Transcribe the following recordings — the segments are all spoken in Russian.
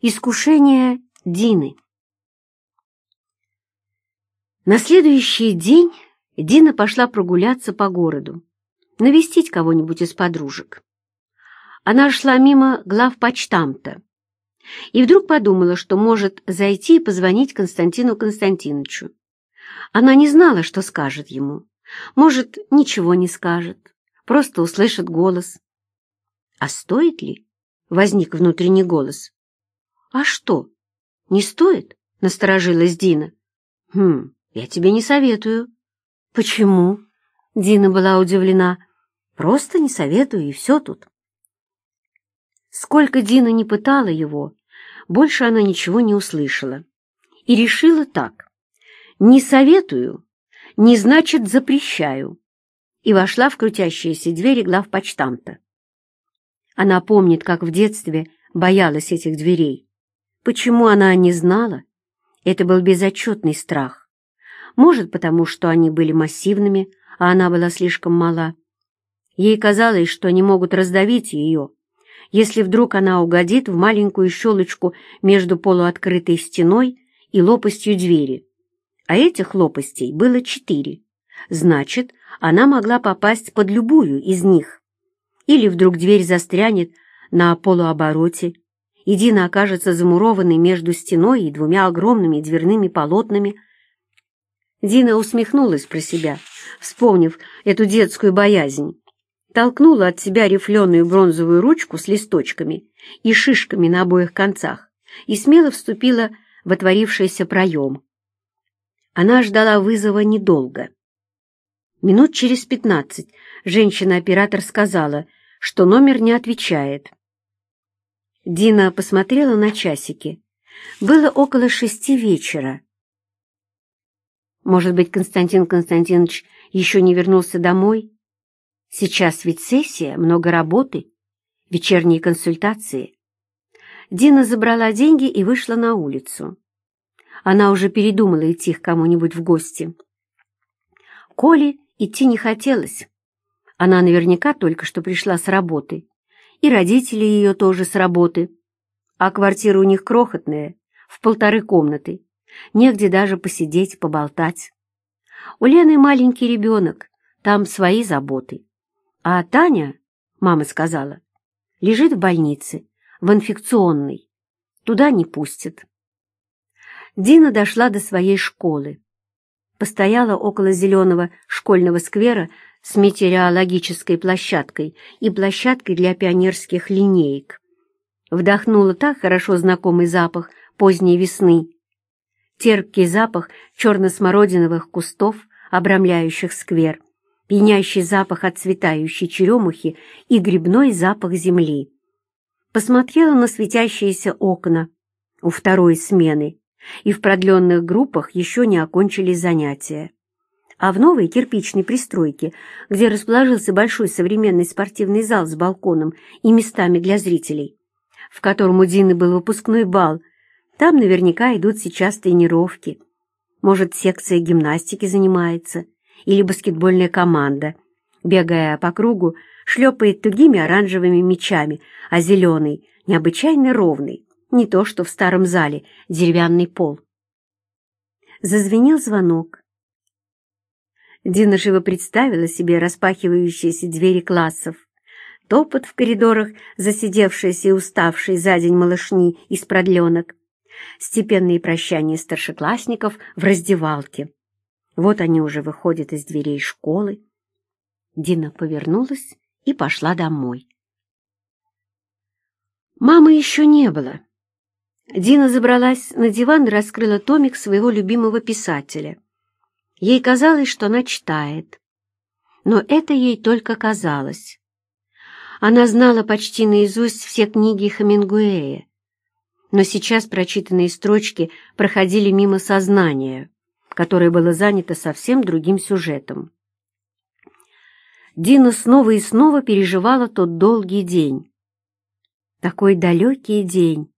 Искушение Дины На следующий день Дина пошла прогуляться по городу, навестить кого-нибудь из подружек. Она шла мимо главпочтамта и вдруг подумала, что может зайти и позвонить Константину Константиновичу. Она не знала, что скажет ему. Может, ничего не скажет, просто услышит голос. А стоит ли? Возник внутренний голос. «А что, не стоит?» — насторожилась Дина. «Хм, я тебе не советую». «Почему?» — Дина была удивлена. «Просто не советую, и все тут». Сколько Дина не пытала его, больше она ничего не услышала. И решила так. «Не советую, не значит запрещаю». И вошла в крутящиеся двери главпочтамта. Она помнит, как в детстве боялась этих дверей. Почему она не знала? Это был безотчетный страх. Может, потому что они были массивными, а она была слишком мала. Ей казалось, что они могут раздавить ее, если вдруг она угодит в маленькую щелочку между полуоткрытой стеной и лопастью двери. А этих лопастей было четыре. Значит, она могла попасть под любую из них. Или вдруг дверь застрянет на полуобороте, и Дина окажется замурованной между стеной и двумя огромными дверными полотнами. Дина усмехнулась про себя, вспомнив эту детскую боязнь. Толкнула от себя рифленую бронзовую ручку с листочками и шишками на обоих концах и смело вступила в отворившийся проем. Она ждала вызова недолго. Минут через пятнадцать женщина-оператор сказала, что номер не отвечает. Дина посмотрела на часики. Было около шести вечера. Может быть, Константин Константинович еще не вернулся домой? Сейчас ведь сессия, много работы, вечерние консультации. Дина забрала деньги и вышла на улицу. Она уже передумала идти к кому-нибудь в гости. Коле идти не хотелось. Она наверняка только что пришла с работы и родители ее тоже с работы. А квартира у них крохотная, в полторы комнаты, негде даже посидеть, поболтать. У Лены маленький ребенок, там свои заботы. А Таня, мама сказала, лежит в больнице, в инфекционной. Туда не пустят. Дина дошла до своей школы. Постояла около зеленого школьного сквера с метеорологической площадкой и площадкой для пионерских линеек. Вдохнула так хорошо знакомый запах поздней весны. Терпкий запах черно-смородиновых кустов, обрамляющих сквер, пьянящий запах отцветающей черемухи и грибной запах земли. Посмотрела на светящиеся окна у второй смены, и в продленных группах еще не окончились занятия а в новой кирпичной пристройке, где расположился большой современный спортивный зал с балконом и местами для зрителей, в котором у Дины был выпускной бал, там наверняка идут сейчас тренировки. Может, секция гимнастики занимается, или баскетбольная команда, бегая по кругу, шлепает тугими оранжевыми мячами, а зеленый, необычайно ровный, не то что в старом зале, деревянный пол. Зазвенел звонок. Дина живо представила себе распахивающиеся двери классов, топот в коридорах, засидевшиеся и уставшие за день малышни из продленок, степенные прощания старшеклассников в раздевалке. Вот они уже выходят из дверей школы. Дина повернулась и пошла домой. Мамы еще не было. Дина забралась на диван и раскрыла томик своего любимого писателя — Ей казалось, что она читает. Но это ей только казалось. Она знала почти наизусть все книги Хемингуэя, но сейчас прочитанные строчки проходили мимо сознания, которое было занято совсем другим сюжетом. Дина снова и снова переживала тот долгий день. Такой далекий день.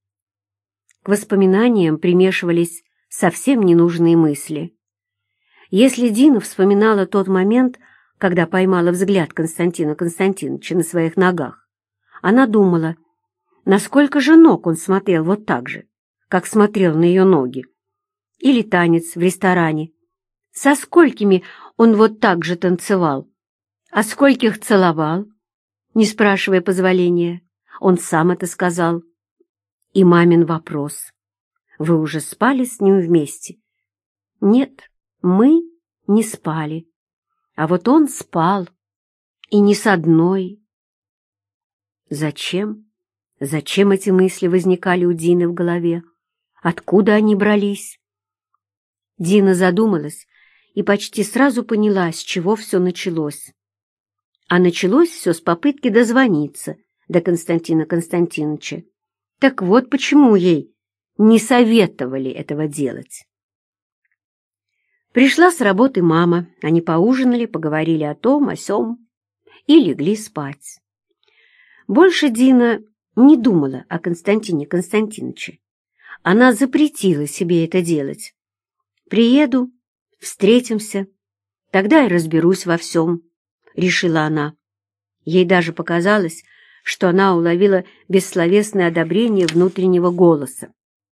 К воспоминаниям примешивались совсем ненужные мысли. Если Дина вспоминала тот момент, когда поймала взгляд Константина Константиновича на своих ногах, она думала, насколько же ног он смотрел вот так же, как смотрел на ее ноги. Или танец в ресторане. Со сколькими он вот так же танцевал, а скольких целовал, не спрашивая позволения. Он сам это сказал. И мамин вопрос. Вы уже спали с ним вместе? Нет, мы не спали. А вот он спал. И не с одной. Зачем? Зачем эти мысли возникали у Дины в голове? Откуда они брались? Дина задумалась и почти сразу поняла, с чего все началось. А началось все с попытки дозвониться до Константина Константиновича. Так вот почему ей не советовали этого делать. Пришла с работы мама, они поужинали, поговорили о том, о сём и легли спать. Больше Дина не думала о Константине Константиновиче. Она запретила себе это делать. «Приеду, встретимся, тогда и разберусь во всем», — решила она. Ей даже показалось, что она уловила бессловесное одобрение внутреннего голоса.